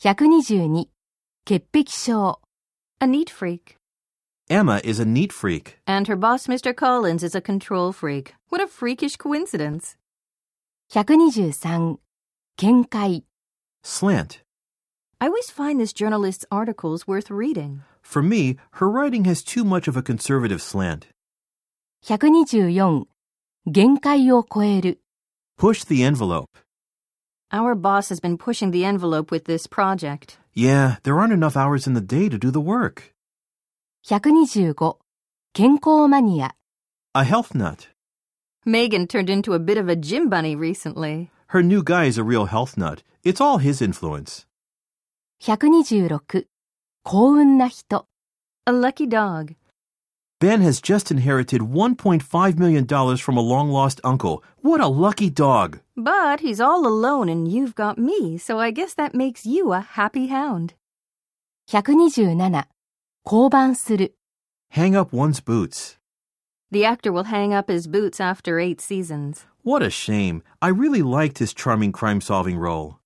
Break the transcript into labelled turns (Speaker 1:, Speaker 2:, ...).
Speaker 1: 122潔癖症
Speaker 2: A neat freak.
Speaker 3: Emma is a neat freak.
Speaker 2: And her boss, Mr. Collins, is a control freak. What a freakish coincidence.
Speaker 1: 123見解
Speaker 3: Slant.
Speaker 2: I always find this journalist's articles worth reading.
Speaker 3: For me, her writing has too much of a conservative slant.
Speaker 1: 124限界を超える
Speaker 3: Push the envelope.
Speaker 2: Our boss has been pushing the envelope with this project.
Speaker 3: Yeah, there aren't enough hours in the day to do the work.
Speaker 1: 125健康マニア
Speaker 3: A health nut.
Speaker 2: Megan turned into a bit of a gym bunny recently.
Speaker 3: Her new guy is a real health nut. It's all his influence.
Speaker 1: 126幸運な人
Speaker 2: A lucky dog.
Speaker 3: Ben has just inherited $1.5 million from a long lost uncle. What a lucky dog!
Speaker 2: But he's all alone and you've got me, so I guess that makes you a happy hound.
Speaker 1: 127降板する
Speaker 3: Hang up one's boots.
Speaker 2: The actor will hang up his boots after eight seasons.
Speaker 3: What a shame. I really liked his charming crime solving role.